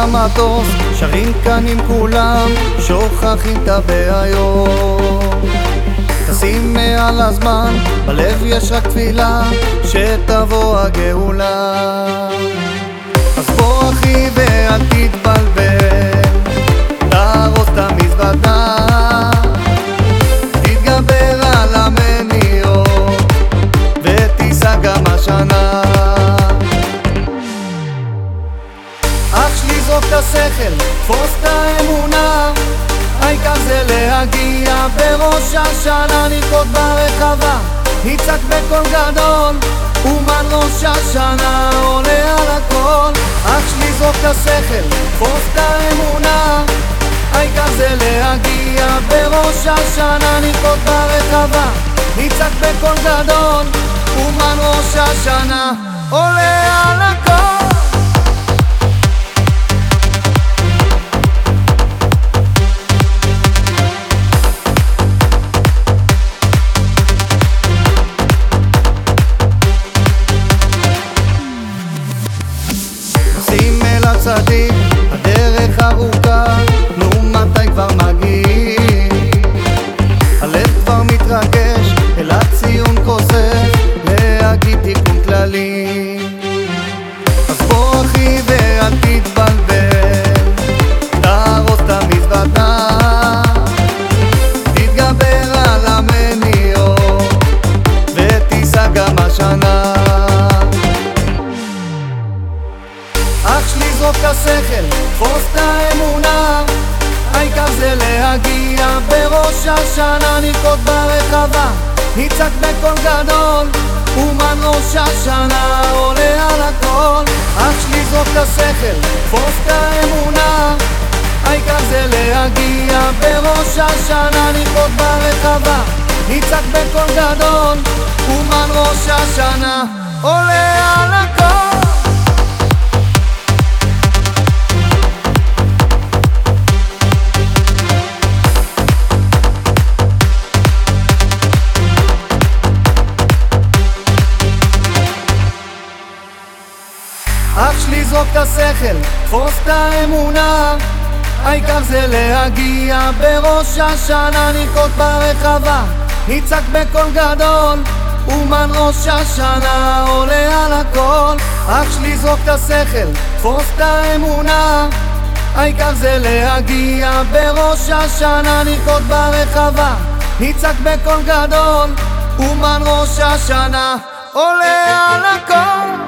המטוס, שרים כאן עם כולם, שוכחים את הבעיות. טסים מעל הזמן, בלב יש רק תפילה, שתבוא הגאולה. אז בוא אחי ואל השכל, תפוס את האמונה. העיקר זה להגיע בראש השנה נרקוד ברחבה. נצעק בקול גדול אומן ראש השנה עולה על הכל. אח שלי זרוק את השכל, תפוס את האמונה. העיקר זה להגיע בראש השנה נרקוד ברחבה. נצעק בקול גדול אומן ראש השנה עולה על הכל gustado. השכל, תפוס את האמונה. העיקר זה להגיע בראש השנה נרקוד ברחבה. נצעק בקול גדול אומן ראש השנה עולה על הכל. אח שלי זרוק את השכל, תפוס את האמונה. העיקר זה להגיע בראש השנה נרקוד ברחבה. נצעק בקול גדול אומן ראש השנה עולה על הכל אח שלי זרוק את השכל, תפוס את האמונה. העיקר זה להגיע בראש השנה נרקוד ברחבה נצעק בקול גדול. אומן ראש השנה עולה על הכל. אח שלי זרוק את השכל, תפוס את האמונה. העיקר זה להגיע בראש השנה נרקוד ברחבה נצעק בקול גדול. אומן ראש השנה עולה על הכל